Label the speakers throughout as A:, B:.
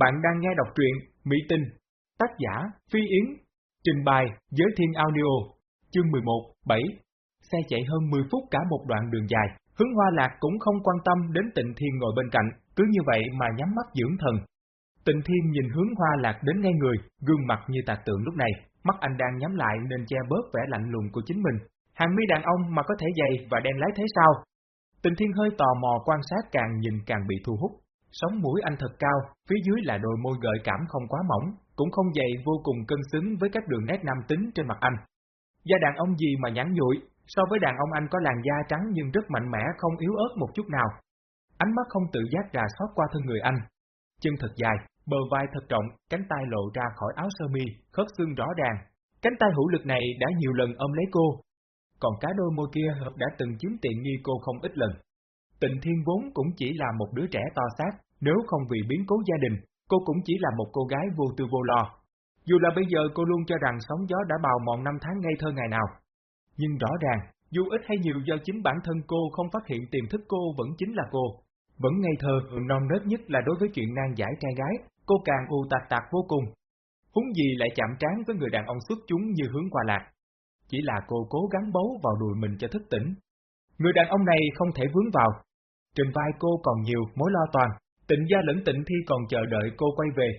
A: Bạn đang nghe đọc truyện Mỹ Tinh, tác giả Phi Yến, trình bày Giới Thiên Audio, chương 11, 7. Xe chạy hơn 10 phút cả một đoạn đường dài, hướng hoa lạc cũng không quan tâm đến tịnh thiên ngồi bên cạnh, cứ như vậy mà nhắm mắt dưỡng thần. Tịnh thiên nhìn hướng hoa lạc đến ngay người, gương mặt như tạc tượng lúc này, mắt anh đang nhắm lại nên che bớt vẻ lạnh lùng của chính mình. Hàng mi đàn ông mà có thể dày và đen lái thế sao? Tịnh thiên hơi tò mò quan sát càng nhìn càng bị thu hút. Sống mũi anh thật cao, phía dưới là đôi môi gợi cảm không quá mỏng, cũng không dày vô cùng cân xứng với các đường nét nam tính trên mặt anh. Da đàn ông gì mà nhãn nhụi, so với đàn ông anh có làn da trắng nhưng rất mạnh mẽ không yếu ớt một chút nào. Ánh mắt không tự giác rà soát qua thân người anh. Chân thật dài, bờ vai thật rộng, cánh tay lộ ra khỏi áo sơ mi, khớp xương rõ ràng. Cánh tay hữu lực này đã nhiều lần ôm lấy cô. Còn cá đôi môi kia hợp đã từng chiếm tiện nghi cô không ít lần. Tịnh Thiên vốn cũng chỉ là một đứa trẻ to xác, nếu không vì biến cố gia đình, cô cũng chỉ là một cô gái vô tư vô lo. Dù là bây giờ cô luôn cho rằng sóng gió đã bào mòn năm tháng ngây thơ ngày nào. Nhưng rõ ràng, dù ít hay nhiều do chính bản thân cô không phát hiện tiềm thức cô vẫn chính là cô. Vẫn ngây thơ, non nớt nhất là đối với chuyện nan giải trai gái, cô càng u tạc tạc vô cùng. Húng gì lại chạm trán với người đàn ông xuất chúng như hướng qua lạc. Chỉ là cô cố gắng bấu vào đùi mình cho thức tỉnh. Người đàn ông này không thể vướng vào, trên vai cô còn nhiều mối lo toàn, tịnh gia lẫn tịnh thi còn chờ đợi cô quay về.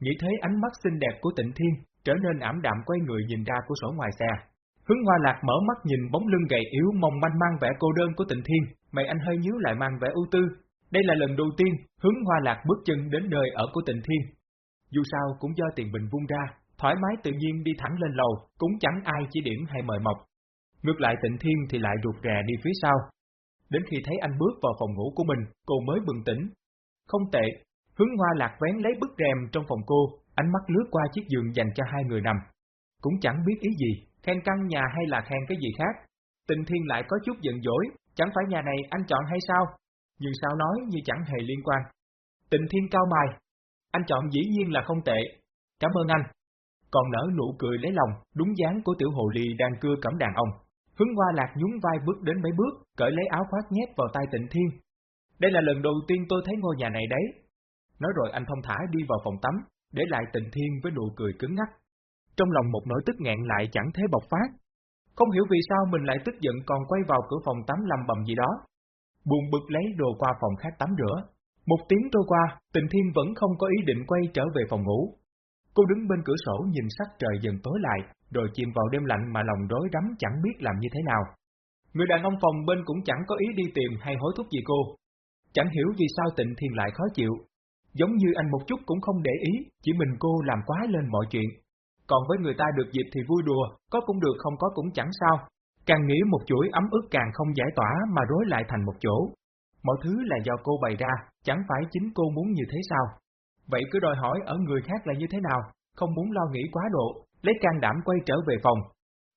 A: Nghĩ thấy ánh mắt xinh đẹp của tịnh thiên, trở nên ảm đạm quay người nhìn ra của sổ ngoài xe. Hướng hoa lạc mở mắt nhìn bóng lưng gầy yếu mong manh mang vẻ cô đơn của tịnh thiên, mày anh hơi nhíu lại mang vẻ ưu tư. Đây là lần đầu tiên hướng hoa lạc bước chân đến nơi ở của tịnh thiên. Dù sao cũng do tiền bình vung ra, thoải mái tự nhiên đi thẳng lên lầu, cũng chẳng ai chỉ điểm hay mời mọc. Ngược lại tịnh thiên thì lại rụt rè đi phía sau, Đến khi thấy anh bước vào phòng ngủ của mình, cô mới bừng tỉnh. Không tệ, hướng hoa lạc vén lấy bức rèm trong phòng cô, ánh mắt lướt qua chiếc giường dành cho hai người nằm. Cũng chẳng biết ý gì, khen căn nhà hay là khen cái gì khác. Tình thiên lại có chút giận dỗi, chẳng phải nhà này anh chọn hay sao? Nhưng sao nói như chẳng hề liên quan. Tình thiên cao mài, anh chọn dĩ nhiên là không tệ. Cảm ơn anh. Còn nở nụ cười lấy lòng, đúng dáng của tiểu hồ ly đang cưa cẩm đàn ông. Hướng hoa lạc nhún vai bước đến mấy bước, cởi lấy áo khoác nhét vào tay tịnh thiên. Đây là lần đầu tiên tôi thấy ngôi nhà này đấy. Nói rồi anh thông thả đi vào phòng tắm, để lại tịnh thiên với nụ cười cứng ngắc. Trong lòng một nỗi tức nghẹn lại chẳng thế bộc phát. Không hiểu vì sao mình lại tức giận còn quay vào cửa phòng tắm lầm bầm gì đó. Buồn bực lấy đồ qua phòng khác tắm rửa. Một tiếng trôi qua, tịnh thiên vẫn không có ý định quay trở về phòng ngủ. Cô đứng bên cửa sổ nhìn sắc trời dần tối lại, rồi chìm vào đêm lạnh mà lòng rối rắm chẳng biết làm như thế nào. Người đàn ông phòng bên cũng chẳng có ý đi tìm hay hối thúc gì cô. Chẳng hiểu vì sao tịnh thiền lại khó chịu. Giống như anh một chút cũng không để ý, chỉ mình cô làm quá lên mọi chuyện. Còn với người ta được dịp thì vui đùa, có cũng được không có cũng chẳng sao. Càng nghĩ một chuỗi ấm ức càng không giải tỏa mà rối lại thành một chỗ. Mọi thứ là do cô bày ra, chẳng phải chính cô muốn như thế sao? Vậy cứ đòi hỏi ở người khác là như thế nào, không muốn lo nghĩ quá độ, lấy can đảm quay trở về phòng.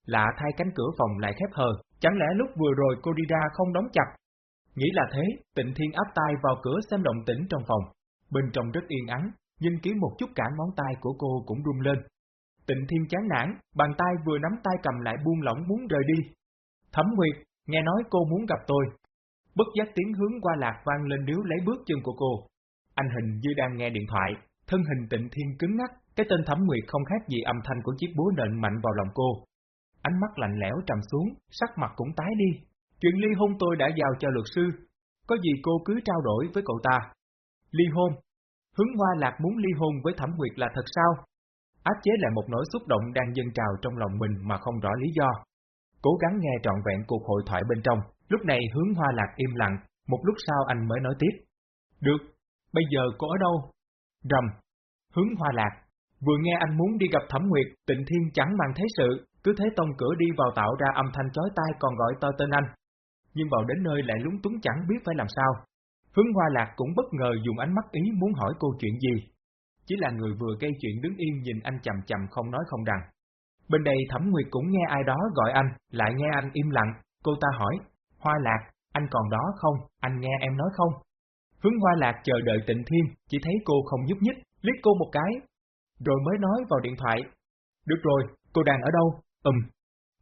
A: Lạ thay cánh cửa phòng lại khép hờ, chẳng lẽ lúc vừa rồi cô đi ra không đóng chặt? Nghĩ là thế, tịnh thiên áp tay vào cửa xem động tĩnh trong phòng. Bên trong rất yên ắng, nhưng ký một chút cả ngón tay của cô cũng rung lên. Tịnh thiên chán nản, bàn tay vừa nắm tay cầm lại buông lỏng muốn rời đi. Thẩm Nguyệt, nghe nói cô muốn gặp tôi. Bất giác tiếng hướng qua lạc vang lên điếu lấy bước chân của cô. Anh hình như đang nghe điện thoại, thân hình tịnh thiên cứng ngắc, cái tên Thẩm Nguyệt không khác gì âm thanh của chiếc búa nện mạnh vào lòng cô. Ánh mắt lạnh lẽo trầm xuống, sắc mặt cũng tái đi. Chuyện ly hôn tôi đã giao cho luật sư. Có gì cô cứ trao đổi với cậu ta. Ly hôn. Hướng Hoa Lạc muốn ly hôn với Thẩm Nguyệt là thật sao? Áp chế lại một nỗi xúc động đang dâng trào trong lòng mình mà không rõ lý do. Cố gắng nghe trọn vẹn cuộc hội thoại bên trong, lúc này hướng Hoa Lạc im lặng, một lúc sau anh mới nói tiếp. Được, bây giờ cô ở đâu? Rầm. Hướng Hoa Lạc, Vừa nghe anh muốn đi gặp Thẩm Nguyệt, tịnh thiên chẳng mang thế sự, cứ thế tông cửa đi vào tạo ra âm thanh chói tai còn gọi to tên anh. Nhưng vào đến nơi lại lúng túng chẳng biết phải làm sao. Hướng Hoa Lạc cũng bất ngờ dùng ánh mắt ý muốn hỏi cô chuyện gì. Chỉ là người vừa gây chuyện đứng yên nhìn anh chầm chầm không nói không đằng. Bên đây Thẩm Nguyệt cũng nghe ai đó gọi anh, lại nghe anh im lặng, cô ta hỏi, Hoa Lạc, anh còn đó không, anh nghe em nói không? Hướng Hoa Lạc chờ đợi tịnh thiên, chỉ thấy cô không nhúc nhích, liếc cô một cái, rồi mới nói vào điện thoại. Được rồi, cô đang ở đâu? Ừm.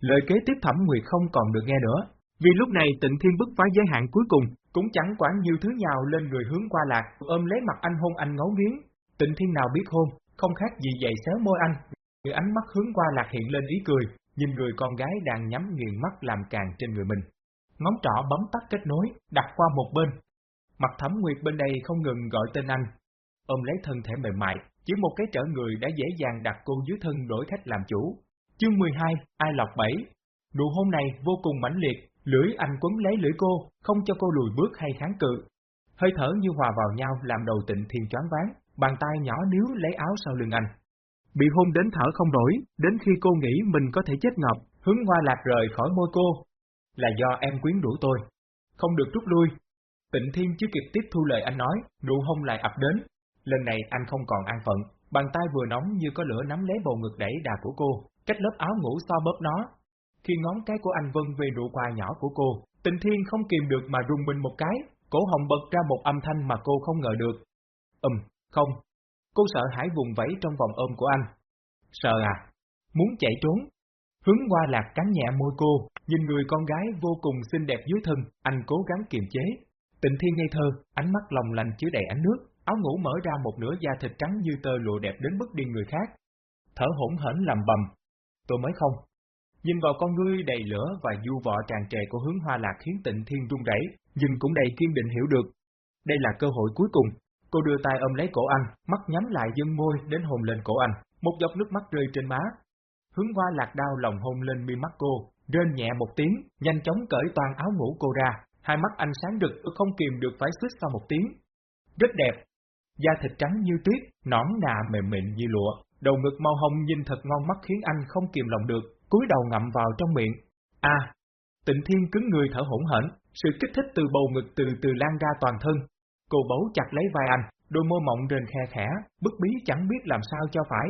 A: Lời kế tiếp Thẩm Nguyệt không còn được nghe nữa, vì lúc này tịnh thiên bức phá giới hạn cuối cùng, cũng chẳng quản nhiều thứ nhào lên người hướng qua lạc, ôm lấy mặt anh hôn anh ngấu nghiến. Tịnh thiên nào biết hôn, không khác gì dậy xéo môi anh. Người ánh mắt hướng qua lạc hiện lên ý cười, nhìn người con gái đang nhắm nghiền mắt làm càng trên người mình. Ngón trỏ bấm tắt kết nối, đặt qua một bên. Mặt thẩm nguyệt bên đây không ngừng gọi tên anh. Ôm lấy thân thể mềm mại, chỉ một cái trở người đã dễ dàng đặt cô dưới thân đổi khách làm chủ. Chương 12, Ai Lọc 7 Nụ hôn này vô cùng mãnh liệt, lưỡi anh quấn lấy lưỡi cô, không cho cô lùi bước hay kháng cự. Hơi thở như hòa vào nhau làm đầu tịnh thiên choáng váng, bàn tay nhỏ níu lấy áo sau lưng anh. Bị hôn đến thở không nổi, đến khi cô nghĩ mình có thể chết ngọc, hướng hoa lạc rời khỏi môi cô. Là do em quyến rũ tôi. Không được rút lui. Tịnh thiên chưa kịp tiếp thu lời anh nói, nụ hôn lại ập đến. Lần này anh không còn an phận, bàn tay vừa nóng như có lửa nắm lấy bầu ngực đẩy đà của cô, cách lớp áo ngủ so bóp nó. Khi ngón cái của anh vân về nụ quà nhỏ của cô, tình thiên không kìm được mà rung mình một cái, cổ họng bật ra một âm thanh mà cô không ngờ được. Ừm, không. Cô sợ hãi vùng vẫy trong vòng ôm của anh. Sợ à? Muốn chạy trốn? Hướng qua lạc cắn nhẹ môi cô, nhìn người con gái vô cùng xinh đẹp dưới thân, anh cố gắng kiềm chế. Tịnh thiên ngây thơ, ánh mắt lòng lành chứa đầy ánh nước, áo ngủ mở ra một nửa da thịt trắng như tơ lụa đẹp đến mức điên người khác. Thở hổn hển làm bầm. Tôi mới không. Nhìn vào con ngươi đầy lửa và du vọ tràn trề của hướng hoa lạc khiến tịnh thiên run rẩy, nhưng cũng đầy kiên định hiểu được. Đây là cơ hội cuối cùng. Cô đưa tay ôm lấy cổ anh, mắt nhắm lại dân môi đến hôn lên cổ anh, một giọt nước mắt rơi trên má. Hướng hoa lạc đau lòng hôn lên mi mắt cô, rên nhẹ một tiếng, nhanh chóng cởi toàn áo ngủ cô ra, hai mắt anh sáng rực không kìm được phải suýt sau một tiếng. Rất đẹp, da thịt trắng như tuyết, nõn nà mềm mịn như lụa, đầu ngực màu hồng nhìn thật ngon mắt khiến anh không kìm lòng được, cúi đầu ngậm vào trong miệng. A, à, tịnh thiên cứng người thở hỗn hển, sự kích thích từ bầu ngực từ từ lan ra toàn thân. Cô bấu chặt lấy vai anh, đôi môi mộng rền khe khẽ, bức bí chẳng biết làm sao cho phải.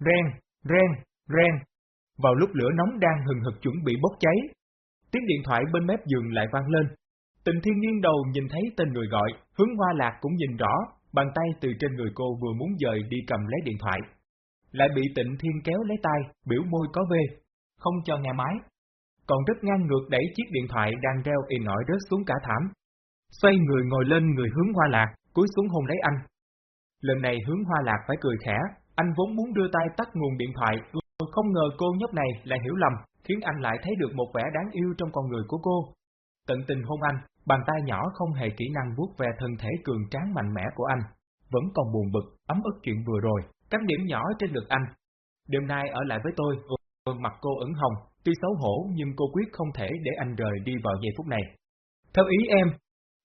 A: Ren, ren, ren. Vào lúc lửa nóng đang hừng hực chuẩn bị bốc cháy, tiếng điện thoại bên mép giường lại vang lên. Tịnh thiên nghiêng đầu nhìn thấy tên người gọi, hướng hoa lạc cũng nhìn rõ, Bàn tay từ trên người cô vừa muốn dời đi cầm lấy điện thoại. Lại bị tịnh thiên kéo lấy tay, biểu môi có vê, không cho nghe máy. Còn rất ngang ngược đẩy chiếc điện thoại đang reo ì nổi rớt xuống cả thảm. Xoay người ngồi lên người hướng hoa lạc, cúi xuống hôn lấy anh. Lần này hướng hoa lạc phải cười khẽ, anh vốn muốn đưa tay tắt nguồn điện thoại, không ngờ cô nhóc này lại hiểu lầm, khiến anh lại thấy được một vẻ đáng yêu trong con người của cô. Tận tình hôn anh, Bàn tay nhỏ không hề kỹ năng vuốt ve thân thể cường tráng mạnh mẽ của anh, vẫn còn buồn bực, ấm ức chuyện vừa rồi, các điểm nhỏ trên ngực anh. Đêm nay ở lại với tôi, mặt cô ửng hồng, tuy xấu hổ nhưng cô quyết không thể để anh rời đi vào giây phút này. Theo ý em,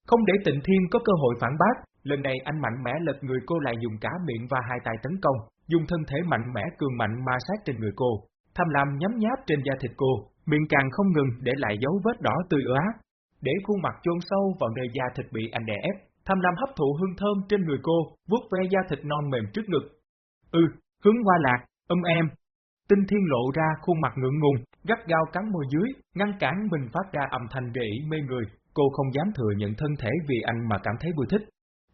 A: không để tịnh thiên có cơ hội phản bác, lần này anh mạnh mẽ lật người cô lại dùng cả miệng và hai tay tấn công, dùng thân thể mạnh mẽ cường mạnh ma sát trên người cô, tham lam nhắm nháp trên da thịt cô, miệng càng không ngừng để lại dấu vết đỏ tươi ứa để khuôn mặt chôn sâu vào nơi da thịt bị anh đè ép, tham lam hấp thụ hương thơm trên người cô, vuốt ve da thịt non mềm trước ngực. Ừ, hướng hoa lạc, âm em. Tinh thiên lộ ra khuôn mặt ngượng ngùng, gắt gao cắn môi dưới, ngăn cản mình phát ra âm thanh rỉ mê người, cô không dám thừa nhận thân thể vì anh mà cảm thấy vui thích.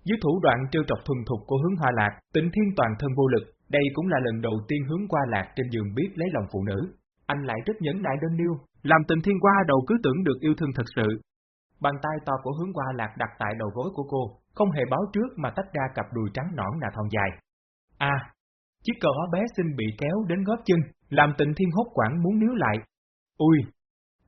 A: Dưới thủ đoạn trêu trọc thuần thục của hướng hoa lạc, tịnh thiên toàn thân vô lực, đây cũng là lần đầu tiên hướng qua lạc trên giường biết lấy lòng phụ nữ. Anh lại rất nhẫn nại đơn niêu, làm tình thiên qua đầu cứ tưởng được yêu thương thật sự, Bàn tay to của hướng qua lạc đặt tại đầu gối của cô, không hề báo trước mà tách ra cặp đùi trắng nõn nà thon dài. A, à, chiếc cờ bé xinh bị kéo đến gót chân, làm tịnh thiên hốt quảng muốn níu lại. Ui!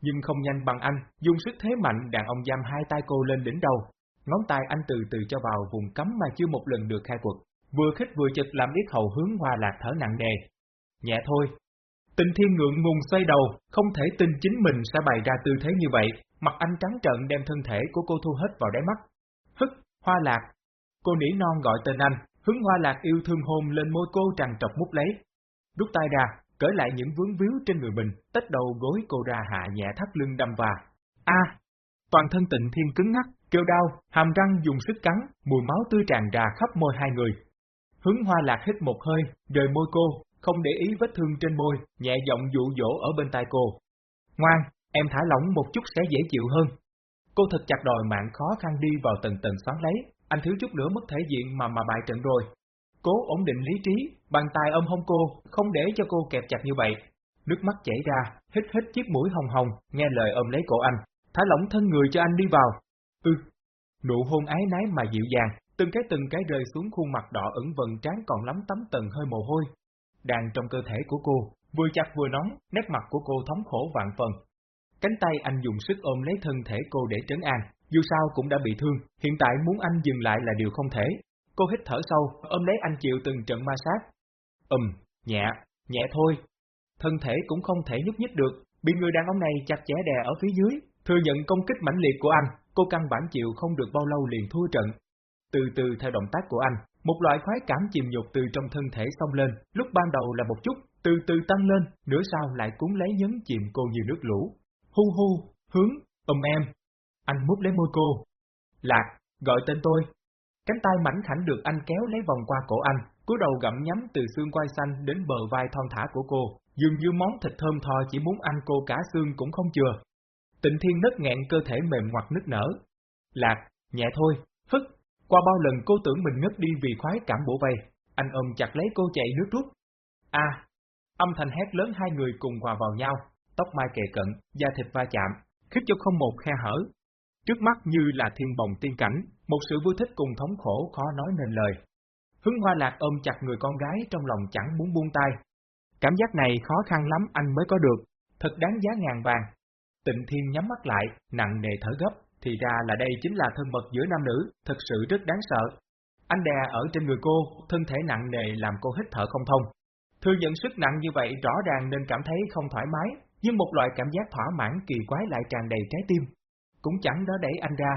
A: Nhưng không nhanh bằng anh, dùng sức thế mạnh đàn ông giam hai tay cô lên đỉnh đầu. Ngón tay anh từ từ cho vào vùng cấm mà chưa một lần được khai quật. Vừa khích vừa chật làm biết hầu hướng hoa lạc thở nặng nề. Nhẹ thôi. Tình thiên ngượng ngùng xoay đầu, không thể tin chính mình sẽ bày ra tư thế như vậy, Mặt anh trắng trợn đem thân thể của cô thu hết vào đáy mắt. Hức, hoa lạc. Cô nỉ non gọi tên anh, hướng hoa lạc yêu thương hôn lên môi cô tràn trọc mút lấy. Rút tay ra, cởi lại những vướng víu trên người mình, tách đầu gối cô ra hạ nhẹ thắt lưng đâm vào. A! toàn thân tịnh thiên cứng ngắc, kêu đau, hàm răng dùng sức cắn, mùi máu tươi tràn ra khắp môi hai người. Hướng hoa lạc hít một hơi, rời môi cô, không để ý vết thương trên môi, nhẹ giọng dụ dỗ ở bên tai cô. Ngoan, Em thả lỏng một chút sẽ dễ chịu hơn. Cô thật chặt đòi mạng khó khăn đi vào tầng tầng xoắn lấy, anh thiếu chút nữa mất thể diện mà mà bại trận rồi. Cố ổn định lý trí, bàn tay ôm hông cô, không để cho cô kẹp chặt như vậy. Nước mắt chảy ra, hít hít chiếc mũi hồng hồng, nghe lời ôm lấy cổ anh, thả lỏng thân người cho anh đi vào. Ừ, nụ hôn ái nái mà dịu dàng, từng cái từng cái rơi xuống khuôn mặt đỏ ửng vần trán còn lắm tấm tầng hơi mồ hôi. Đang trong cơ thể của cô, vừa chặt vừa nóng, nét mặt của cô thống khổ vạn phần. Cánh tay anh dùng sức ôm lấy thân thể cô để trấn an, dù sao cũng đã bị thương, hiện tại muốn anh dừng lại là điều không thể. Cô hít thở sâu, ôm lấy anh chịu từng trận ma sát. Ừm, nhẹ, nhẹ thôi. Thân thể cũng không thể nhúc nhích được, bị người đàn ông này chặt chẽ đè ở phía dưới, thừa nhận công kích mãnh liệt của anh, cô căn bản chịu không được bao lâu liền thua trận. Từ từ theo động tác của anh, một loại khoái cảm chìm nhục từ trong thân thể xông lên, lúc ban đầu là một chút, từ từ tăng lên, nửa sau lại cuốn lấy nhấn chìm cô như nước lũ. Hu hu, hướng, ôm em. Anh mút lấy môi cô. Lạc, gọi tên tôi. Cánh tay mảnh khảnh được anh kéo lấy vòng qua cổ anh, cúi đầu gặm nhắm từ xương quai xanh đến bờ vai thon thả của cô, dường như món thịt thơm tho chỉ muốn ăn cô cả xương cũng không chừa. Tịnh thiên nứt nghẹn cơ thể mềm ngoặt nứt nở. Lạc, nhẹ thôi, hức. Qua bao lần cô tưởng mình ngất đi vì khoái cảm bổ vây, anh ôm chặt lấy cô chạy nước rút. A, âm thanh hét lớn hai người cùng hòa vào nhau, tóc mai kề cận, da thịt va chạm, khích cho không một khe hở. Trước mắt như là thiên bồng tiên cảnh, một sự vui thích cùng thống khổ khó nói nên lời. Hứng hoa lạc ôm chặt người con gái trong lòng chẳng muốn buông tay. Cảm giác này khó khăn lắm anh mới có được, thật đáng giá ngàn vàng. Tịnh Thiên nhắm mắt lại, nặng nề thở gấp, thì ra là đây chính là thân mật giữa nam nữ, thật sự rất đáng sợ. Anh đè ở trên người cô, thân thể nặng nề làm cô hít thở không thông. Thừa nhận sức nặng như vậy rõ ràng nên cảm thấy không thoải mái, nhưng một loại cảm giác thỏa mãn kỳ quái lại tràn đầy trái tim. Cũng chẳng đó đẩy anh ra,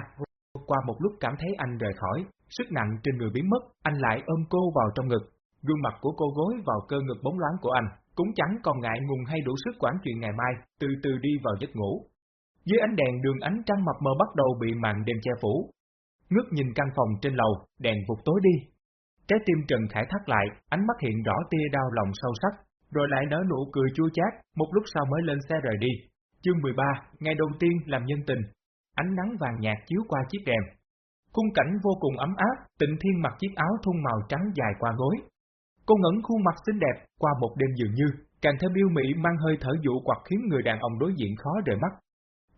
A: qua một lúc cảm thấy anh rời khỏi, sức nặng trên người biến mất, anh lại ôm cô vào trong ngực, gương mặt của cô gối vào cơ ngực bóng loáng của anh, cũng chẳng còn ngại ngùng hay đủ sức quản chuyện ngày mai, từ từ đi vào giấc ngủ. Dưới ánh đèn đường ánh trăng mập mờ bắt đầu bị màn đêm che phủ. Ngước nhìn căn phòng trên lầu, đèn vụt tối đi. Trái tim Trần Khải thắt lại, ánh mắt hiện rõ tia đau lòng sâu sắc, rồi lại nở nụ cười chua chát, một lúc sau mới lên xe rời đi. Chương 13, ngày đầu tiên làm nhân tình. Ánh nắng vàng nhạt chiếu qua chiếc đèn, Khung cảnh vô cùng ấm áp, tịnh thiên mặc chiếc áo thun màu trắng dài qua gối, Cô ngẩn khuôn mặt xinh đẹp, qua một đêm dường như, càng thêm yêu mỹ mang hơi thở dụ hoặc khiến người đàn ông đối diện khó rời mắt.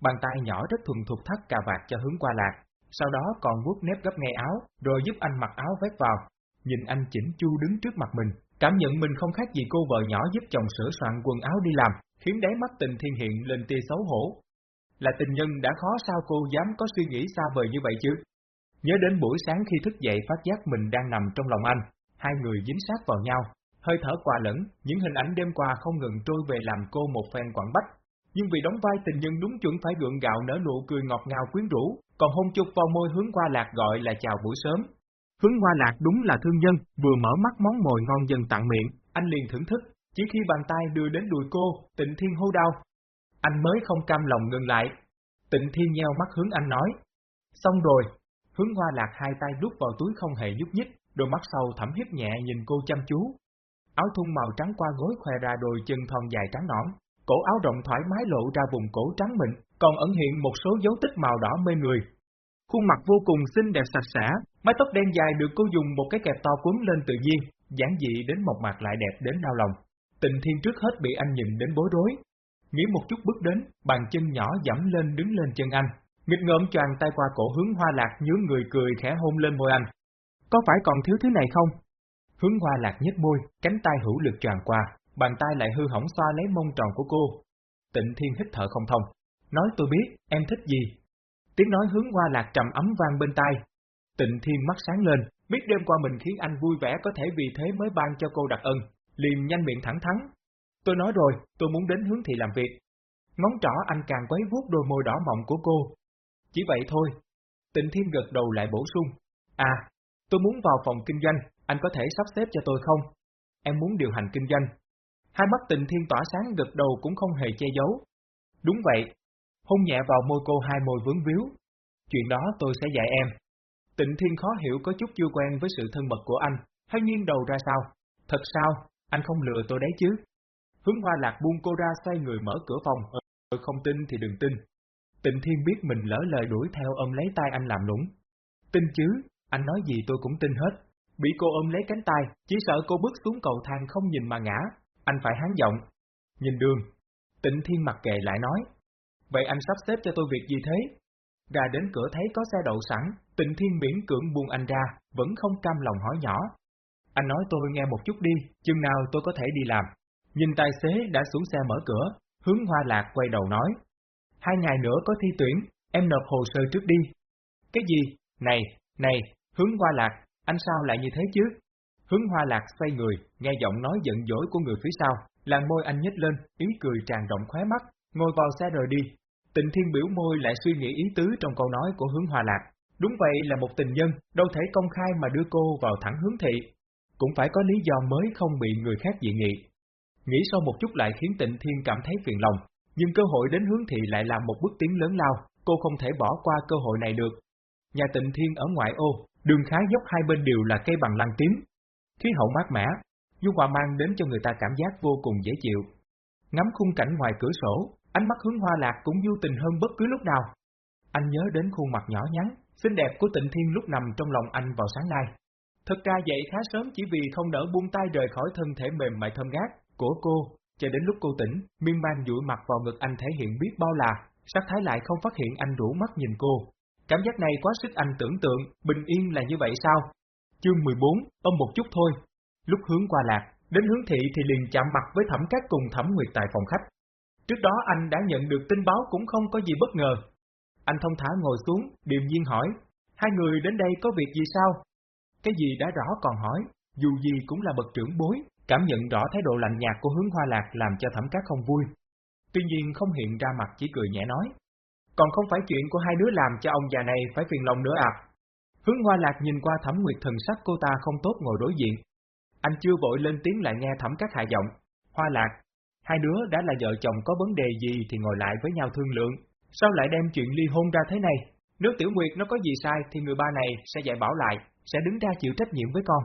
A: Bàn tay nhỏ rất thuần thục thắt cà vạt cho hướng qua lạc, sau đó còn vuốt nếp gấp ngay áo, rồi giúp anh mặc áo vét vào. Nhìn anh chỉnh chu đứng trước mặt mình, cảm nhận mình không khác gì cô vợ nhỏ giúp chồng sửa soạn quần áo đi làm, khiến đáy mắt tình thiên hiện lên tia xấu hổ. Là tình nhân đã khó sao cô dám có suy nghĩ xa vời như vậy chứ? Nhớ đến buổi sáng khi thức dậy phát giác mình đang nằm trong lòng anh, hai người dính sát vào nhau, hơi thở qua lẫn, những hình ảnh đêm qua không ngừng trôi về làm cô một phen quảng bách. Nhưng vì đóng vai tình nhân đúng chuẩn phải gượng gạo nở nụ cười ngọt ngào quyến rũ, còn hôn chục vào môi hướng qua lạc gọi là chào buổi sớm. Hướng hoa lạc đúng là thương nhân, vừa mở mắt món mồi ngon dần tặng miệng, anh liền thưởng thức, chỉ khi bàn tay đưa đến đùi cô, tịnh thiên hô đau. Anh mới không cam lòng ngừng lại. Tịnh thiên nheo mắt hướng anh nói. Xong rồi, hướng hoa lạc hai tay đút vào túi không hề nhúc nhích, đôi mắt sâu thẳm hiếp nhẹ nhìn cô chăm chú. Áo thun màu trắng qua gối khoe ra đôi chân thon dài trắng nõn, cổ áo rộng thoải mái lộ ra vùng cổ trắng mịn, còn ẩn hiện một số dấu tích màu đỏ mê người. Khuôn mặt vô cùng xinh đẹp sạch sẽ, mái tóc đen dài được cô dùng một cái kẹp to cuốn lên tự nhiên, giản dị đến một mặt lại đẹp đến đau lòng. Tình thiên trước hết bị anh nhìn đến bối rối. Nghĩ một chút bước đến, bàn chân nhỏ dẫm lên đứng lên chân anh, nghịch ngợm choàng tay qua cổ hướng hoa lạc nhướng người cười khẽ hôn lên môi anh. Có phải còn thiếu thứ này không? Hướng hoa lạc nhếch môi, cánh tay hữu lực tràn qua, bàn tay lại hư hỏng xoa lấy mông tròn của cô. Tịnh thiên hít thở không thông. Nói tôi biết, em thích gì? Tiếng nói hướng qua lạc trầm ấm vang bên tai. Tịnh thiên mắt sáng lên, biết đêm qua mình khiến anh vui vẻ có thể vì thế mới ban cho cô đặc ân, liền nhanh miệng thẳng thắn. Tôi nói rồi, tôi muốn đến hướng thị làm việc. Ngón trỏ anh càng quấy vuốt đôi môi đỏ mọng của cô. Chỉ vậy thôi. Tịnh thiên gật đầu lại bổ sung. À, Tôi muốn vào phòng kinh doanh, anh có thể sắp xếp cho tôi không? Em muốn điều hành kinh doanh. Hai mắt tịnh thiên tỏa sáng gật đầu cũng không hề che giấu. Đúng vậy. Hôn nhẹ vào môi cô hai môi vướng víu. Chuyện đó tôi sẽ dạy em. Tịnh thiên khó hiểu có chút chưa quen với sự thân mật của anh, hay nghiêng đầu ra sao? Thật sao? Anh không lừa tôi đấy chứ? Hướng hoa lạc buông cô ra xoay người mở cửa phòng, ờ, tôi không tin thì đừng tin. Tịnh thiên biết mình lỡ lời đuổi theo ôm lấy tay anh làm lũng. Tin chứ, anh nói gì tôi cũng tin hết. Bị cô ôm lấy cánh tay, chỉ sợ cô bước xuống cầu thang không nhìn mà ngã. Anh phải hán giọng. Nhìn đường. Tịnh thiên mặt kệ lại nói. Vậy anh sắp xếp cho tôi việc gì thế? ra đến cửa thấy có xe đậu sẵn, tịnh thiên miễn cưỡng buông anh ra, vẫn không cam lòng hỏi nhỏ. Anh nói tôi nghe một chút đi, chừng nào tôi có thể đi làm. Nhìn tài xế đã xuống xe mở cửa, hướng hoa lạc quay đầu nói. Hai ngày nữa có thi tuyển, em nộp hồ sơ trước đi. Cái gì? Này, này, hướng hoa lạc, anh sao lại như thế chứ? Hướng hoa lạc xoay người, nghe giọng nói giận dỗi của người phía sau, làn môi anh nhếch lên, ý cười tràn rộng khóe mắt, ngồi vào xe rời đi. Tịnh thiên biểu môi lại suy nghĩ ý tứ trong câu nói của hướng hoa lạc. Đúng vậy là một tình nhân, đâu thể công khai mà đưa cô vào thẳng hướng thị. Cũng phải có lý do mới không bị người khác dị nghị. Nghĩ sau một chút lại khiến tịnh thiên cảm thấy phiền lòng, nhưng cơ hội đến hướng thị lại là một bước tiến lớn lao, cô không thể bỏ qua cơ hội này được. Nhà tịnh thiên ở ngoại ô, đường khá dốc hai bên đều là cây bằng lăng tím. Khí hậu mát mẻ, du hòa mang đến cho người ta cảm giác vô cùng dễ chịu. Ngắm khung cảnh ngoài cửa sổ, ánh mắt hướng hoa lạc cũng du tình hơn bất cứ lúc nào. Anh nhớ đến khuôn mặt nhỏ nhắn, xinh đẹp của tịnh thiên lúc nằm trong lòng anh vào sáng nay. Thật ra dậy khá sớm chỉ vì không nỡ buông tay rời khỏi thân thể mềm mại thơm ngát của cô, cho đến lúc cô tỉnh, miên man dụi mặt vào ngực anh thể hiện biết bao là, sắc thái lại không phát hiện anh rủ mắt nhìn cô. Cảm giác này quá sức anh tưởng tượng, bình yên là như vậy sao? Chương 14, ôm một chút thôi. Lúc hướng qua lạc, đến hướng thị thì liền chạm mặt với thẩm cát cùng thẩm nguyệt tại phòng khách. Trước đó anh đã nhận được tin báo cũng không có gì bất ngờ. Anh thông thả ngồi xuống, điềm nhiên hỏi, hai người đến đây có việc gì sao? Cái gì đã rõ còn hỏi, dù gì cũng là bậc trưởng bối, cảm nhận rõ thái độ lạnh nhạt của hướng hoa lạc làm cho thẩm cát không vui. Tuy nhiên không hiện ra mặt chỉ cười nhẹ nói. Còn không phải chuyện của hai đứa làm cho ông già này phải phiền lòng nữa à? Hướng hoa lạc nhìn qua thẩm nguyệt thần sắc cô ta không tốt ngồi đối diện. Anh chưa vội lên tiếng lại nghe thẩm cát hạ giọng. Hoa lạc, hai đứa đã là vợ chồng có vấn đề gì thì ngồi lại với nhau thương lượng. Sao lại đem chuyện ly hôn ra thế này? Nếu Tiểu Nguyệt nó có gì sai thì người ba này sẽ dạy bảo lại, sẽ đứng ra chịu trách nhiệm với con.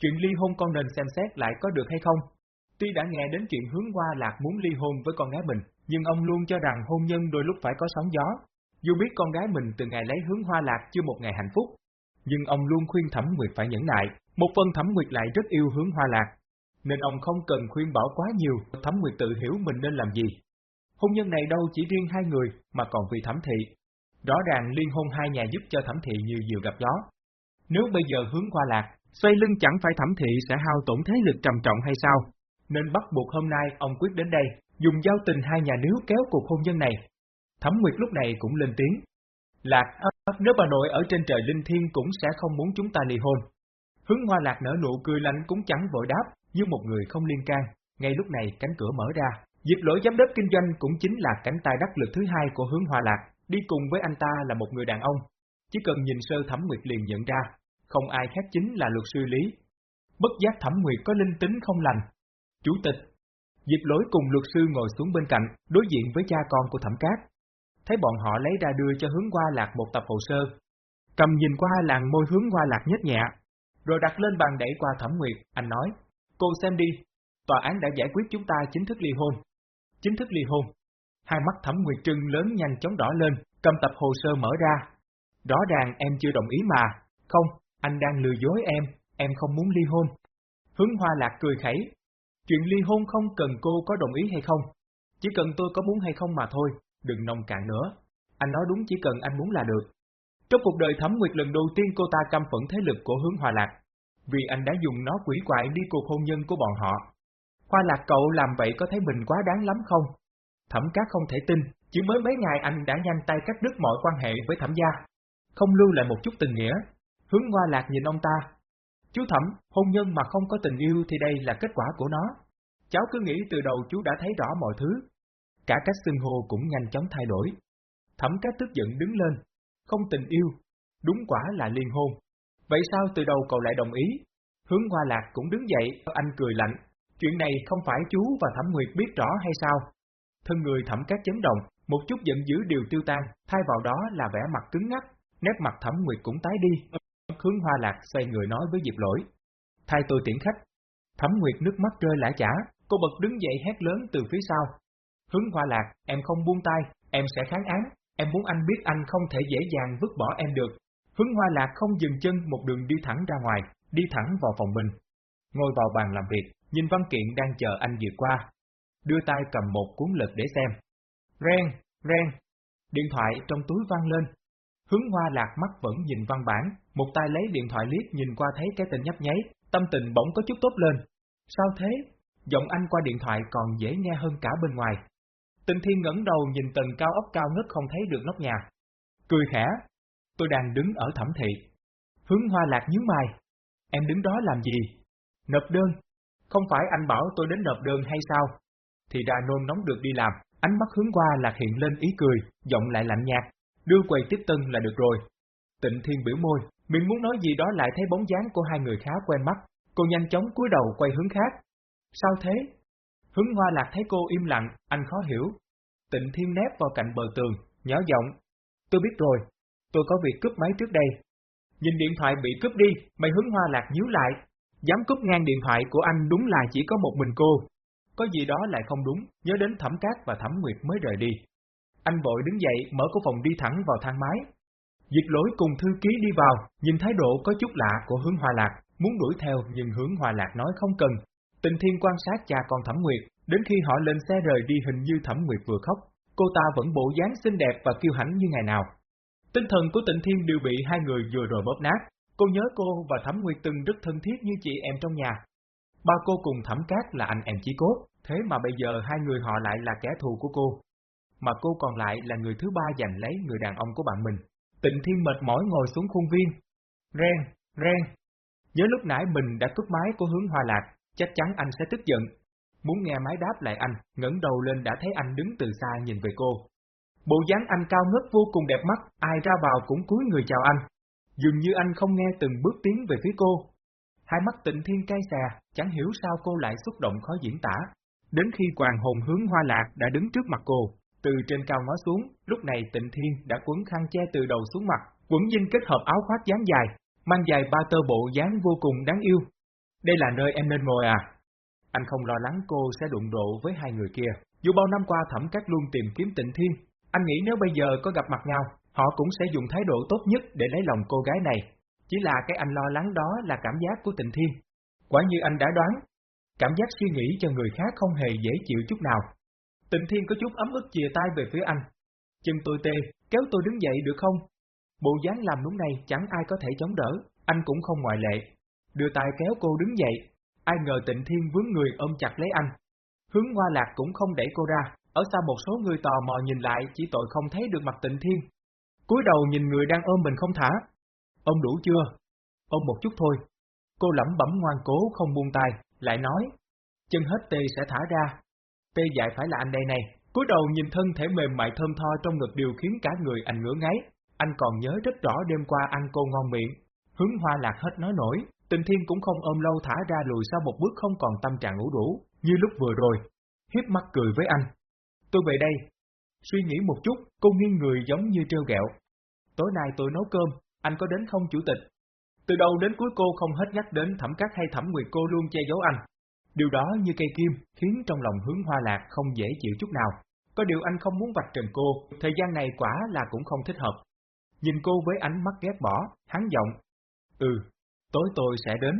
A: Chuyện ly hôn con nên xem xét lại có được hay không? Tuy đã nghe đến chuyện hướng qua lạc muốn ly hôn với con gái mình, nhưng ông luôn cho rằng hôn nhân đôi lúc phải có sóng gió. Dù biết con gái mình từ ngày lấy hướng hoa lạc chưa một ngày hạnh phúc, nhưng ông luôn khuyên Thẩm Nguyệt phải nhẫn nại, một phần Thẩm Nguyệt lại rất yêu hướng hoa lạc, nên ông không cần khuyên bảo quá nhiều, Thẩm Nguyệt tự hiểu mình nên làm gì. Hôn nhân này đâu chỉ riêng hai người, mà còn vì Thẩm Thị. Rõ ràng liên hôn hai nhà giúp cho Thẩm Thị như diều gặp gió. Nếu bây giờ hướng hoa lạc, xoay lưng chẳng phải Thẩm Thị sẽ hao tổn thế lực trầm trọng hay sao? Nên bắt buộc hôm nay ông quyết đến đây, dùng giao tình hai nhà nếu kéo cuộc hôn nhân này. Thẩm Nguyệt lúc này cũng lên tiếng. Lạc, nếu bà nội ở trên trời linh thiên cũng sẽ không muốn chúng ta ly hôn. Hướng hoa lạc nở nụ cười lạnh cũng chẳng vội đáp, như một người không liên can. Ngay lúc này cánh cửa mở ra, Diệp lỗi giám đốc kinh doanh cũng chính là cánh tay đắc lực thứ hai của hướng hoa lạc, đi cùng với anh ta là một người đàn ông. Chỉ cần nhìn sơ thẩm nguyệt liền nhận ra, không ai khác chính là luật sư Lý. Bất giác thẩm nguyệt có linh tính không lành. Chủ tịch, Diệp lỗi cùng luật sư ngồi xuống bên cạnh, đối diện với cha con của thẩm cát. Thấy bọn họ lấy ra đưa cho hướng qua lạc một tập hồ sơ. Cầm nhìn qua làng môi hướng qua lạc nhất nhẹ, rồi đặt lên bàn đẩy qua thẩm nguyệt, anh nói, cô xem đi, tòa án đã giải quyết chúng ta chính thức ly hôn. Chính thức ly hôn. Hai mắt thẩm nguyệt trưng lớn nhanh chóng đỏ lên, cầm tập hồ sơ mở ra. Rõ ràng em chưa đồng ý mà, không, anh đang lừa dối em, em không muốn ly hôn. Hướng hoa lạc cười khẩy, Chuyện ly hôn không cần cô có đồng ý hay không, chỉ cần tôi có muốn hay không mà thôi, đừng nông cạn nữa. Anh nói đúng chỉ cần anh muốn là được. Trong cuộc đời thẩm nguyệt lần đầu tiên cô ta căm phẫn thế lực của hướng hòa lạc, vì anh đã dùng nó quỷ quại đi cuộc hôn nhân của bọn họ. Hoa lạc cậu làm vậy có thấy mình quá đáng lắm không? Thẩm cát không thể tin, chỉ mới mấy ngày anh đã nhanh tay cắt đứt mọi quan hệ với thẩm gia. Không lưu lại một chút tình nghĩa. Hướng hoa lạc nhìn ông ta, Chú Thẩm, hôn nhân mà không có tình yêu thì đây là kết quả của nó. Cháu cứ nghĩ từ đầu chú đã thấy rõ mọi thứ. Cả cách xưng hô cũng nhanh chóng thay đổi. Thẩm Cát tức giận đứng lên. Không tình yêu. Đúng quả là liên hôn. Vậy sao từ đầu cậu lại đồng ý? Hướng Hoa Lạc cũng đứng dậy, anh cười lạnh. Chuyện này không phải chú và Thẩm Nguyệt biết rõ hay sao? Thân người thẩm cát chấn động, một chút giận dữ đều tiêu tan, thay vào đó là vẻ mặt cứng ngắc, nét mặt Thẩm Nguyệt cũng tái đi. Hướng Hoa Lạc xoay người nói với Diệp Lỗi. Thay tôi tiễn khách. Thẩm Nguyệt nước mắt rơi lã chả, cô bật đứng dậy hét lớn từ phía sau. Hướng Hoa Lạc, em không buông tay, em sẽ kháng án, em muốn anh biết anh không thể dễ dàng vứt bỏ em được. Hướng Hoa Lạc không dừng chân một đường đi thẳng ra ngoài, đi thẳng vào phòng mình. Ngồi vào bàn làm việc, nhìn văn kiện đang chờ anh duyệt qua. Đưa tay cầm một cuốn lịch để xem. Ren, ren. Điện thoại trong túi vang lên, Hướng hoa lạc mắt vẫn nhìn văn bản, một tay lấy điện thoại liếc nhìn qua thấy cái tên nhấp nháy, tâm tình bỗng có chút tốt lên. Sao thế? Giọng anh qua điện thoại còn dễ nghe hơn cả bên ngoài. Tinh Thiên ngẩng đầu nhìn tầng cao ốc cao ngất không thấy được nóc nhà. Cười khẽ. Tôi đang đứng ở thẩm thị. Hướng hoa lạc nhướng mày. Em đứng đó làm gì? Nộp đơn. Không phải anh bảo tôi đến nộp đơn hay sao? Thì đà nôn nóng được đi làm, ánh mắt hướng qua lạc hiện lên ý cười, giọng lại lạnh nhạt. Đưa quầy tiếp tân là được rồi. Tịnh Thiên biểu môi, miệng muốn nói gì đó lại thấy bóng dáng của hai người khá quen mắt. Cô nhanh chóng cúi đầu quay hướng khác. Sao thế? Hướng hoa lạc thấy cô im lặng, anh khó hiểu. Tịnh Thiên nép vào cạnh bờ tường, nhỏ giọng. Tôi biết rồi, tôi có việc cướp máy trước đây. Nhìn điện thoại bị cướp đi, mày hướng hoa lạc nhíu lại. Dám cướp ngang điện thoại của anh đúng là chỉ có một mình cô. Có gì đó lại không đúng, nhớ đến thẩm cát và thẩm nguyệt mới rời đi. Anh vội đứng dậy mở cửa phòng đi thẳng vào thang máy. Diệt lối cùng thư ký đi vào, nhìn thái độ có chút lạ của hướng hoa lạc, muốn đuổi theo nhưng hướng hoa lạc nói không cần. Tình thiên quan sát cha con thẩm nguyệt, đến khi họ lên xe rời đi hình như thẩm nguyệt vừa khóc, cô ta vẫn bộ dáng xinh đẹp và kiêu hãnh như ngày nào. Tinh thần của tịnh thiên đều bị hai người vừa rồi bóp nát, cô nhớ cô và thẩm nguyệt từng rất thân thiết như chị em trong nhà. Ba cô cùng thẩm cát là anh em chí cốt, thế mà bây giờ hai người họ lại là kẻ thù của cô. Mà cô còn lại là người thứ ba giành lấy người đàn ông của bạn mình. Tịnh thiên mệt mỏi ngồi xuống khuôn viên. Ren, ren. Nhớ lúc nãy mình đã cướp máy của hướng hoa lạc, chắc chắn anh sẽ tức giận. Muốn nghe máy đáp lại anh, ngẩng đầu lên đã thấy anh đứng từ xa nhìn về cô. Bộ dáng anh cao ngất vô cùng đẹp mắt, ai ra vào cũng cúi người chào anh. Dường như anh không nghe từng bước tiến về phía cô. Hai mắt tịnh thiên cay xè, chẳng hiểu sao cô lại xúc động khó diễn tả. Đến khi hoàng hồn hướng hoa lạc đã đứng trước mặt cô, từ trên cao ngó xuống, lúc này tịnh thiên đã quấn khăn che từ đầu xuống mặt, quấn dinh kết hợp áo khoác dáng dài, mang dài ba tơ bộ dáng vô cùng đáng yêu. Đây là nơi em nên ngồi à? Anh không lo lắng cô sẽ đụng độ với hai người kia. Dù bao năm qua thẩm cách luôn tìm kiếm tịnh thiên, anh nghĩ nếu bây giờ có gặp mặt nhau, họ cũng sẽ dùng thái độ tốt nhất để lấy lòng cô gái này. Chỉ là cái anh lo lắng đó là cảm giác của tịnh thiên. Quả như anh đã đoán, cảm giác suy nghĩ cho người khác không hề dễ chịu chút nào. Tịnh thiên có chút ấm ức chìa tay về phía anh. Chân tôi tê, kéo tôi đứng dậy được không? Bộ dáng làm đúng này chẳng ai có thể chống đỡ, anh cũng không ngoại lệ. Đưa tay kéo cô đứng dậy, ai ngờ tịnh thiên vướng người ôm chặt lấy anh. Hướng hoa lạc cũng không đẩy cô ra, ở xa một số người tò mò nhìn lại chỉ tội không thấy được mặt tịnh thiên. cúi đầu nhìn người đang ôm mình không thả. Ôm đủ chưa? Ôm một chút thôi. Cô lẩm bẩm ngoan cố không buông tay, lại nói. Chân hết tê sẽ thả ra. Tê dại phải là anh đây này. cúi đầu nhìn thân thể mềm mại thơm tho trong ngực điều khiến cả người anh ngửa ngáy. Anh còn nhớ rất rõ đêm qua ăn cô ngon miệng. Hướng hoa lạc hết nói nổi, tình thiên cũng không ôm lâu thả ra lùi sau một bước không còn tâm trạng ngủ đủ, như lúc vừa rồi. Hiếp mắt cười với anh. Tôi về đây. Suy nghĩ một chút, cô nghiêng người giống như treo gẹo. Tối nay tôi nấu cơm, anh có đến không chủ tịch? Từ đầu đến cuối cô không hết nhắc đến thẩm cát hay thẩm nguyệt cô luôn che giấu anh. Điều đó như cây kim, khiến trong lòng hướng hoa lạc không dễ chịu chút nào. Có điều anh không muốn vạch trần cô, thời gian này quả là cũng không thích hợp. Nhìn cô với ánh mắt ghét bỏ, hắn giọng. Ừ, tối tôi sẽ đến.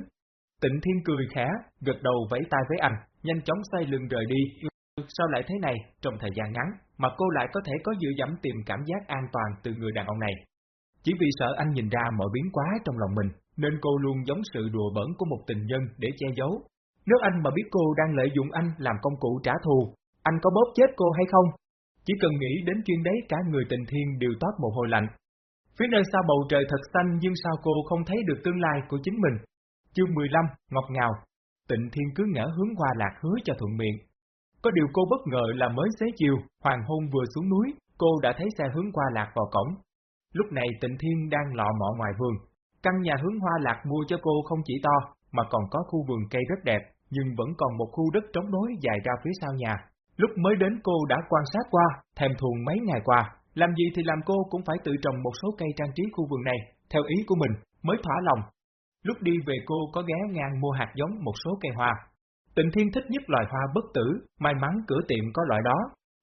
A: Tịnh Thiên cười khẽ, gật đầu vẫy tay với anh, nhanh chóng xoay lưng rời đi. Sao lại thế này, trong thời gian ngắn, mà cô lại có thể có dự dẫm tìm cảm giác an toàn từ người đàn ông này? Chỉ vì sợ anh nhìn ra mọi biến quá trong lòng mình, nên cô luôn giống sự đùa bẩn của một tình nhân để che giấu. Nếu anh mà biết cô đang lợi dụng anh làm công cụ trả thù, anh có bóp chết cô hay không? Chỉ cần nghĩ đến chuyện đấy cả người tình thiên đều toát mồ hôi lạnh, Phía nơi xa bầu trời thật xanh nhưng sao cô không thấy được tương lai của chính mình. Chương 15, ngọt ngào. Tịnh Thiên cứ ngỡ hướng qua lạc hứa cho thuận miệng. Có điều cô bất ngờ là mới xế chiều, hoàng hôn vừa xuống núi, cô đã thấy xe hướng qua lạc vào cổng. Lúc này Tịnh Thiên đang lọ mọ ngoài vườn. Căn nhà hướng hoa lạc mua cho cô không chỉ to, mà còn có khu vườn cây rất đẹp, nhưng vẫn còn một khu đất trống đối dài ra phía sau nhà. Lúc mới đến cô đã quan sát qua, thèm thuồng mấy ngày qua, làm gì thì làm cô cũng phải tự trồng một số cây trang trí khu vườn này, theo ý của mình, mới thỏa lòng. Lúc đi về cô có ghé ngang mua hạt giống một số cây hoa. Tịnh Thiên thích nhất loài hoa bất tử, may mắn cửa tiệm có loại đó.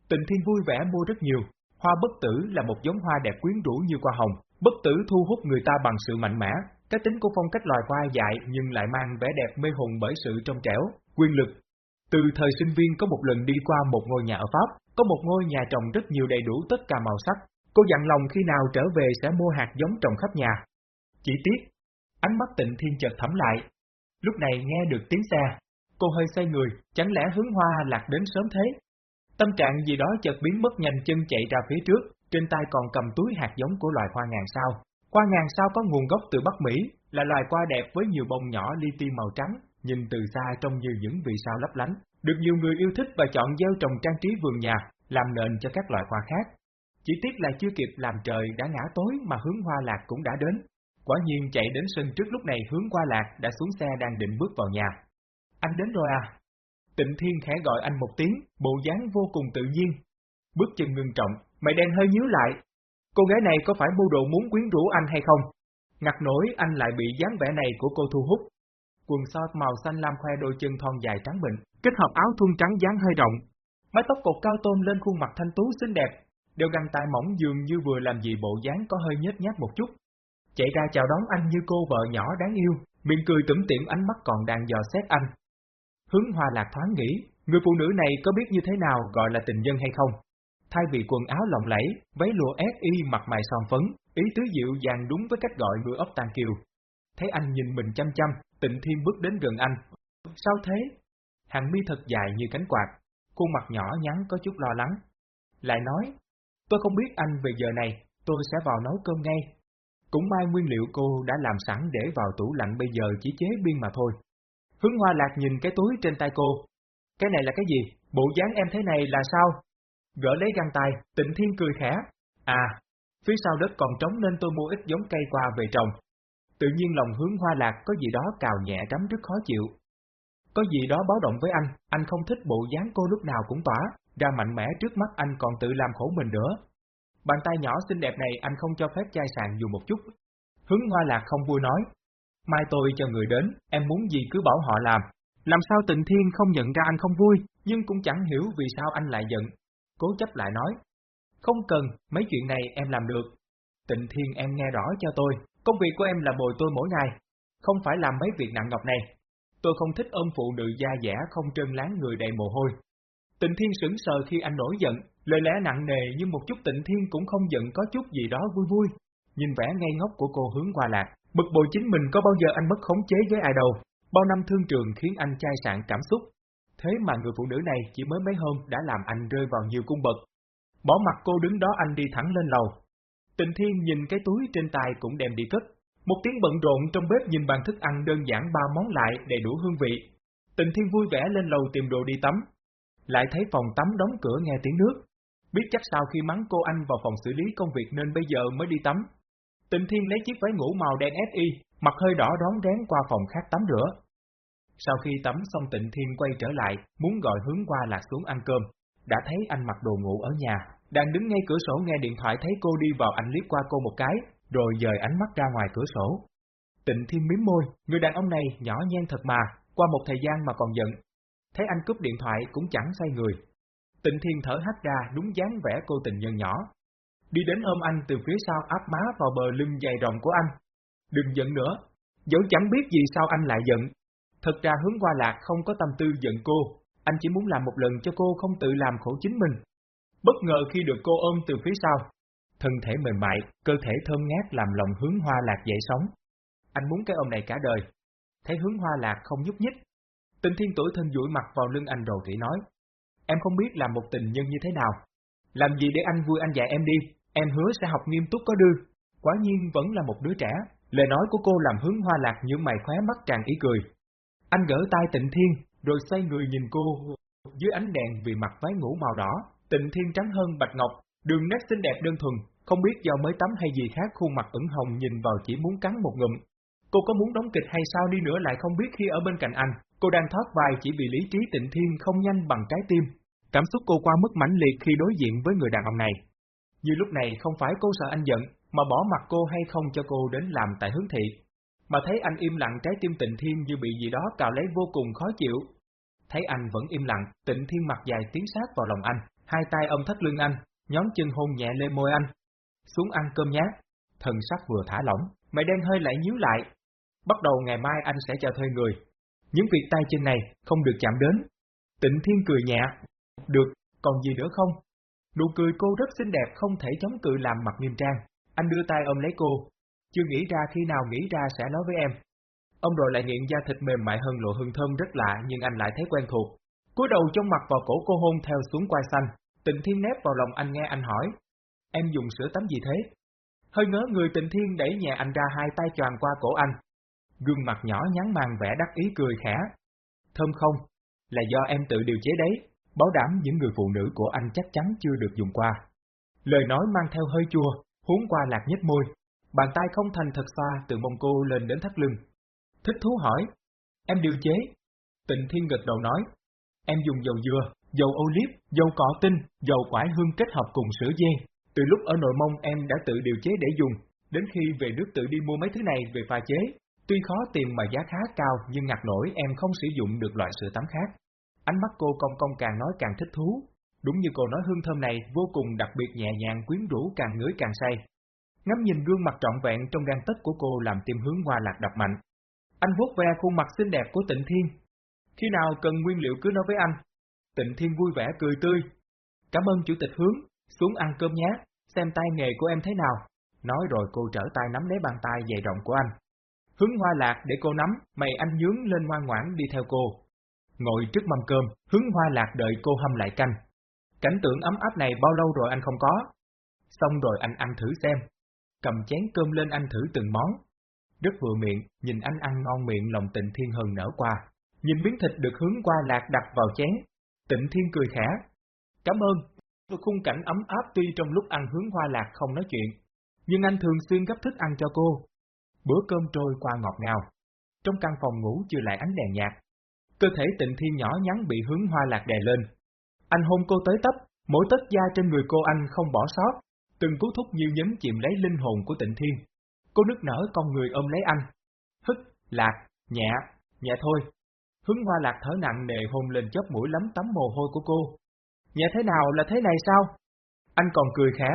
A: Tịnh Thiên vui vẻ mua rất nhiều. Hoa bất tử là một giống hoa đẹp quyến rũ như hoa hồng. Bất tử thu hút người ta bằng sự mạnh mẽ, cái tính của phong cách loài hoa dại nhưng lại mang vẻ đẹp mê hồn bởi sự trong trẻo, quyền lực. Từ thời sinh viên có một lần đi qua một ngôi nhà ở Pháp, có một ngôi nhà trồng rất nhiều đầy đủ tất cả màu sắc, cô dặn lòng khi nào trở về sẽ mua hạt giống trồng khắp nhà. Chỉ tiếc, ánh mắt tịnh thiên chợt thẩm lại. Lúc này nghe được tiếng xe, cô hơi xoay người, chẳng lẽ hướng hoa lạc đến sớm thế? Tâm trạng gì đó chợt biến mất nhanh chân chạy ra phía trước, trên tay còn cầm túi hạt giống của loài hoa ngàn sao. Hoa ngàn sao có nguồn gốc từ Bắc Mỹ, là loài hoa đẹp với nhiều bông nhỏ li ti màu trắng, nhìn từ xa trông như những vì sao lấp lánh, được nhiều người yêu thích và chọn gieo trồng trang trí vườn nhà, làm nền cho các loài hoa khác. Chỉ tiếc là chưa kịp làm trời đã ngã tối mà hướng hoa lạc cũng đã đến. Quả nhiên chạy đến sân trước lúc này hướng hoa lạc đã xuống xe đang định bước vào nhà. Anh đến rồi à? Tịnh Thiên khẽ gọi anh một tiếng, bộ dáng vô cùng tự nhiên. Bước chân ngưng trọng, mày đen hơi nhíu lại. Cô gái này có phải mưu đồ muốn quyến rũ anh hay không? Ngặt nổi anh lại bị dáng vẻ này của cô thu hút. Quần short màu xanh lam khoe đôi chân thon dài trắng mịn, kết hợp áo thun trắng dáng hơi rộng. Mái tóc cột cao tôn lên khuôn mặt thanh tú xinh đẹp, đều găng tay mỏng dường như vừa làm gì bộ dáng có hơi nhếch nhác một chút. Chạy ra chào đón anh như cô vợ nhỏ đáng yêu, miệng cười tủm tỉm ánh mắt còn đang dò xét anh, Hướng Hoa Lạc thoáng nghĩ, người phụ nữ này có biết như thế nào gọi là tình nhân hay không? Thay vì quần áo lộng lẫy, váy lụa ép y mặt mày son phấn, ý tứ dịu dàng đúng với cách gọi người ốc tàn kiều. Thấy anh nhìn mình chăm chăm, tịnh thiên bước đến gần anh. Sao thế? Hàng mi thật dài như cánh quạt, khuôn mặt nhỏ nhắn có chút lo lắng. Lại nói, tôi không biết anh về giờ này, tôi sẽ vào nấu cơm ngay. Cũng may nguyên liệu cô đã làm sẵn để vào tủ lạnh bây giờ chỉ chế biên mà thôi. Hướng Hoa Lạc nhìn cái túi trên tay cô. Cái này là cái gì? Bộ dáng em thế này là sao? Gỡ lấy găng tay, tịnh thiên cười khẽ. À, phía sau đất còn trống nên tôi mua ít giống cây qua về trồng. Tự nhiên lòng hướng Hoa Lạc có gì đó cào nhẹ đắm rất khó chịu. Có gì đó báo động với anh, anh không thích bộ dáng cô lúc nào cũng tỏa, ra mạnh mẽ trước mắt anh còn tự làm khổ mình nữa. Bàn tay nhỏ xinh đẹp này anh không cho phép chai sàn dù một chút. Hướng Hoa Lạc không vui nói, mai tôi cho người đến, em muốn gì cứ bảo họ làm. Làm sao tịnh thiên không nhận ra anh không vui, nhưng cũng chẳng hiểu vì sao anh lại giận. Cố chấp lại nói, không cần, mấy chuyện này em làm được. Tịnh thiên em nghe rõ cho tôi, công việc của em là bồi tôi mỗi ngày, không phải làm mấy việc nặng nhọc này. Tôi không thích ôm phụ nữ da dẻ không trơn láng người đầy mồ hôi. Tịnh thiên sững sờ khi anh nổi giận, lời lẽ nặng nề nhưng một chút tịnh thiên cũng không giận có chút gì đó vui vui. Nhìn vẻ ngây ngốc của cô hướng qua lạc, Bực bội chính mình có bao giờ anh mất khống chế với ai đâu, bao năm thương trường khiến anh chai sạn cảm xúc. Thế mà người phụ nữ này chỉ mới mấy hôm đã làm anh rơi vào nhiều cung bậc. Bỏ mặt cô đứng đó anh đi thẳng lên lầu. Tình thiên nhìn cái túi trên tay cũng đem đi cất. Một tiếng bận rộn trong bếp nhìn bàn thức ăn đơn giản ba món lại đầy đủ hương vị. Tình thiên vui vẻ lên lầu tìm đồ đi tắm. Lại thấy phòng tắm đóng cửa nghe tiếng nước. Biết chắc sao khi mắng cô anh vào phòng xử lý công việc nên bây giờ mới đi tắm, Tịnh Thiên lấy chiếc váy ngủ màu đen si, mặt hơi đỏ đón rén qua phòng khác tắm rửa. Sau khi tắm xong Tịnh Thiên quay trở lại, muốn gọi hướng qua lạc xuống ăn cơm, đã thấy anh mặc đồ ngủ ở nhà, đang đứng ngay cửa sổ nghe điện thoại thấy cô đi vào anh liếc qua cô một cái, rồi dời ánh mắt ra ngoài cửa sổ. Tịnh Thiên miếm môi, người đàn ông này nhỏ nhen thật mà, qua một thời gian mà còn giận. Thấy anh cúp điện thoại cũng chẳng xoay người. Tịnh Thiên thở hắt ra đúng dáng vẻ cô tình nhân nhỏ, đi đến ôm anh từ phía sau áp má vào bờ lưng dài rộng của anh. Đừng giận nữa, dẫu chẳng biết gì sao anh lại giận. Thật ra hướng qua lạc không có tâm tư giận cô, anh chỉ muốn làm một lần cho cô không tự làm khổ chính mình. Bất ngờ khi được cô ôm từ phía sau, thân thể mềm mại, cơ thể thơm ngát làm lòng hướng hoa lạc dậy sống. Anh muốn cái ôm này cả đời. Thấy hướng hoa lạc không nhúc nhích. Tình thiên tuổi thân duỗi mặt vào lưng anh rồi thì nói. Em không biết làm một tình nhân như thế nào. Làm gì để anh vui anh dạy em đi, Em hứa sẽ học nghiêm túc có đưa. Quả nhiên vẫn là một đứa trẻ, lời nói của cô làm hướng hoa lạc những mày khóe mắt tràn ý cười. Anh gỡ tay tịnh thiên, rồi xoay người nhìn cô, dưới ánh đèn vì mặt váy ngủ màu đỏ, tịnh thiên trắng hơn bạch ngọc, đường nét xinh đẹp đơn thuần, không biết do mới tắm hay gì khác khuôn mặt ửng hồng nhìn vào chỉ muốn cắn một ngụm. Cô có muốn đóng kịch hay sao đi nữa lại không biết khi ở bên cạnh anh, cô đang thoát vai chỉ vì lý trí tịnh thiên không nhanh bằng trái tim. Cảm xúc cô qua mức mãnh liệt khi đối diện với người đàn ông này. Như lúc này không phải cô sợ anh giận, mà bỏ mặt cô hay không cho cô đến làm tại hướng thị. Mà thấy anh im lặng trái tim tịnh thiên như bị gì đó cào lấy vô cùng khó chịu. Thấy anh vẫn im lặng, tịnh thiên mặt dài tiến sát vào lòng anh, hai tay ôm thắt lưng anh, nhón chân hôn nhẹ lên môi anh. Xuống ăn cơm nhát, thần sắc vừa thả lỏng, mày đen hơi lại nhíu lại. Bắt đầu ngày mai anh sẽ cho thuê người. Những việc tay chân này không được chạm đến. Tịnh thiên cười nhẹ. Được, còn gì nữa không? Nụ cười cô rất xinh đẹp không thể chống cự làm mặt nghiêm trang. Anh đưa tay ôm lấy cô. Chưa nghĩ ra khi nào nghĩ ra sẽ nói với em. Ông rồi lại nghiện da thịt mềm mại hơn lộ hương thơm rất lạ nhưng anh lại thấy quen thuộc. cúi đầu trong mặt vào cổ cô hôn theo xuống quai xanh. Tịnh Thiên nép vào lòng anh nghe anh hỏi. Em dùng sữa tắm gì thế? Hơi ngớ người Tịnh Thiên đẩy nhẹ anh ra hai tay tròn qua cổ anh. Gương mặt nhỏ nhắn màng vẻ đắc ý cười khẽ. Thơm không? Là do em tự điều chế đấy, bảo đảm những người phụ nữ của anh chắc chắn chưa được dùng qua. Lời nói mang theo hơi chua, huống qua lạc nhếch môi, bàn tay không thành thật xoa từ mông cô lên đến thắt lưng. Thích thú hỏi, em điều chế. Tịnh Thiên gật đầu nói, em dùng dầu dừa, dầu ô liếp, dầu cỏ tinh, dầu quải hương kết hợp cùng sữa dê. Từ lúc ở nội mông em đã tự điều chế để dùng, đến khi về nước tự đi mua mấy thứ này về pha chế. Tuy khó tìm mà giá khá cao nhưng ngặt nổi em không sử dụng được loại sữa tắm khác. Ánh mắt cô cong cong càng nói càng thích thú. Đúng như cô nói hương thơm này vô cùng đặc biệt nhẹ nhàng quyến rũ càng ngửi càng say. Ngắm nhìn gương mặt trọn vẹn trong gan tất của cô làm tim hướng hoa lạc đập mạnh. Anh vuốt ve khuôn mặt xinh đẹp của tịnh thiên. Khi nào cần nguyên liệu cứ nói với anh. Tịnh thiên vui vẻ cười tươi. Cảm ơn chủ tịch hướng, xuống ăn cơm nhé, xem tay nghề của em thế nào. Nói rồi cô trở tay nắm lấy bàn tay dày rộng của anh. Hướng hoa lạc để cô nắm, mày anh nhướng lên ngoan ngoãn đi theo cô. Ngồi trước mâm cơm, hướng hoa lạc đợi cô hâm lại canh. Cảnh tượng ấm áp này bao lâu rồi anh không có. Xong rồi anh ăn thử xem. Cầm chén cơm lên anh thử từng món. Rất vừa miệng, nhìn anh ăn ngon miệng lòng tịnh thiên hờn nở qua. Nhìn miếng thịt được hướng qua lạc đặt vào chén. Tịnh thiên cười khẽ. Cảm ơn. Khung cảnh ấm áp tuy trong lúc ăn hướng hoa lạc không nói chuyện. Nhưng anh thường xuyên gấp thức ăn cho cô. Bữa cơm trôi qua ngọt ngào. Trong căn phòng ngủ chưa lại ánh đèn nhạt, Cơ thể tịnh thiên nhỏ nhắn bị hướng hoa lạc đè lên. Anh hôn cô tới tấp, mỗi tất da trên người cô anh không bỏ sót, từng cú thúc như nhấn chìm lấy linh hồn của tịnh thiên. Cô nức nở con người ôm lấy anh. Hức, lạc, nhẹ, nhẹ thôi. Hướng hoa lạc thở nặng nề hôn lên chóp mũi lắm tắm mồ hôi của cô. Nhẹ thế nào là thế này sao? Anh còn cười khẽ.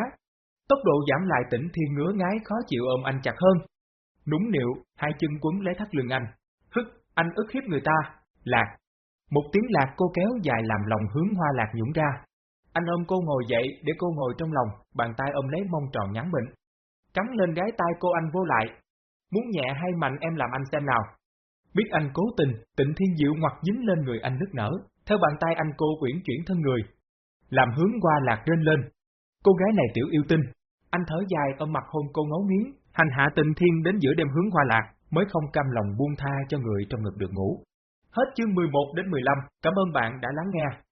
A: Tốc độ giảm lại tỉnh thiên ngứa ngái khó chịu ôm anh chặt hơn. Núng niệu, hai chân quấn lấy thắt lưng anh. Hức, anh ức hiếp người ta, Lạc. Một tiếng lạc cô kéo dài làm lòng hướng hoa lạc nhũng ra. Anh ôm cô ngồi dậy để cô ngồi trong lòng, bàn tay ôm lấy mông tròn nhắn bệnh. Cắn lên gái tay cô anh vô lại. Muốn nhẹ hay mạnh em làm anh xem nào. Biết anh cố tình, tịnh thiên diệu ngoặt dính lên người anh nức nở, theo bàn tay anh cô quyển chuyển thân người. Làm hướng qua lạc rên lên. Cô gái này tiểu yêu tinh. Anh thở dài ôm mặt hôn cô ngấu nghiến, hành hạ tịnh thiên đến giữa đêm hướng hoa lạc, mới không cam lòng buông tha cho người trong ngực được ngủ. Hết chương 11 đến 15, cảm ơn bạn đã lắng nghe.